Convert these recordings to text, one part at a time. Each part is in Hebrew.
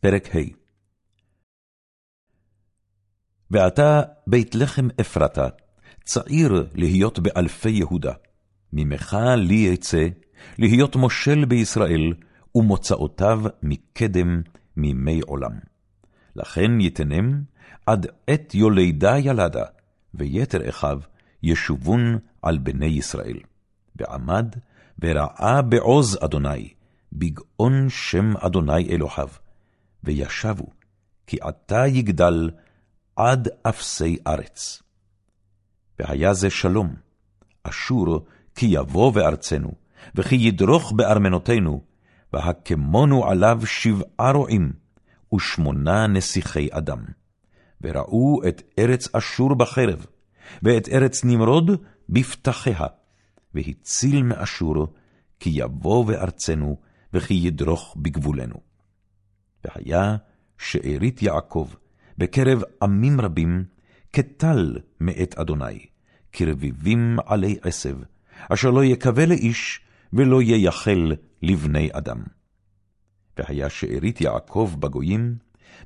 פרק ה' ועתה בית לחם אפרתה, צעיר להיות באלפי יהודה. ממך לי יצא, להיות מושל בישראל, ומוצאותיו מקדם מימי עולם. לכן יתנם עד עת יולדה ילדה, ויתר אחיו ישובון על בני ישראל. ועמד וראה בעוז אדוני, בגאון שם אדוני אלוהיו. וישבו, כי עתה יגדל עד אפסי ארץ. והיה זה שלום, אשור כי יבוא בארצנו, וכי ידרוך בארמנותינו, והקמונו עליו שבעה רועים, ושמונה נסיכי אדם. וראו את ארץ אשור בחרב, ואת ארץ נמרוד בפתחיה, והציל מאשור, כי יבוא בארצנו, וכי ידרוך בגבולנו. והיה שארית יעקב בקרב עמים רבים, כטל מאת אדוני, כרביבים עלי עשב, אשר לא יקווה לאיש, ולא ייחל לבני אדם. והיה שארית יעקב בגויים,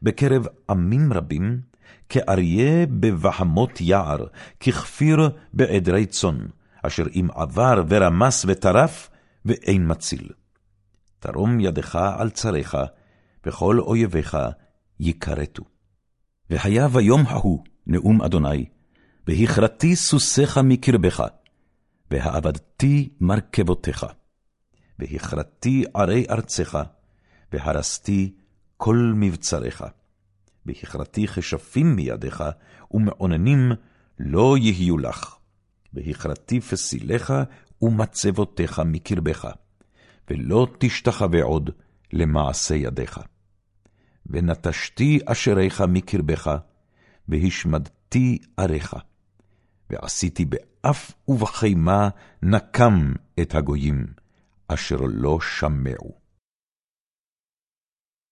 בקרב עמים רבים, כאריה בבהמות יער, ככפיר בעדרי צאן, אשר אם עבר ורמס וטרף, ואין מציל. תרום ידך על צריך, וכל אויביך יכרתו. והיה ביום ההוא נאום אדוני, והכרתי סוסיך מקרבך, והאבדתי מרכבותיך, והכרתי ערי ארצך, והרסתי כל מבצריך. והכרתי כשפים מידיך, ומעוננים לא יהיו לך. והכרתי פסיליך ומצבותיך מקרבך, ולא תשתחווה עוד למעשה ידיך. ונטשתי אשריך מקרבך, והשמדתי עריך. ועשיתי באף ובחימה נקם את הגויים, אשר לא שמעו.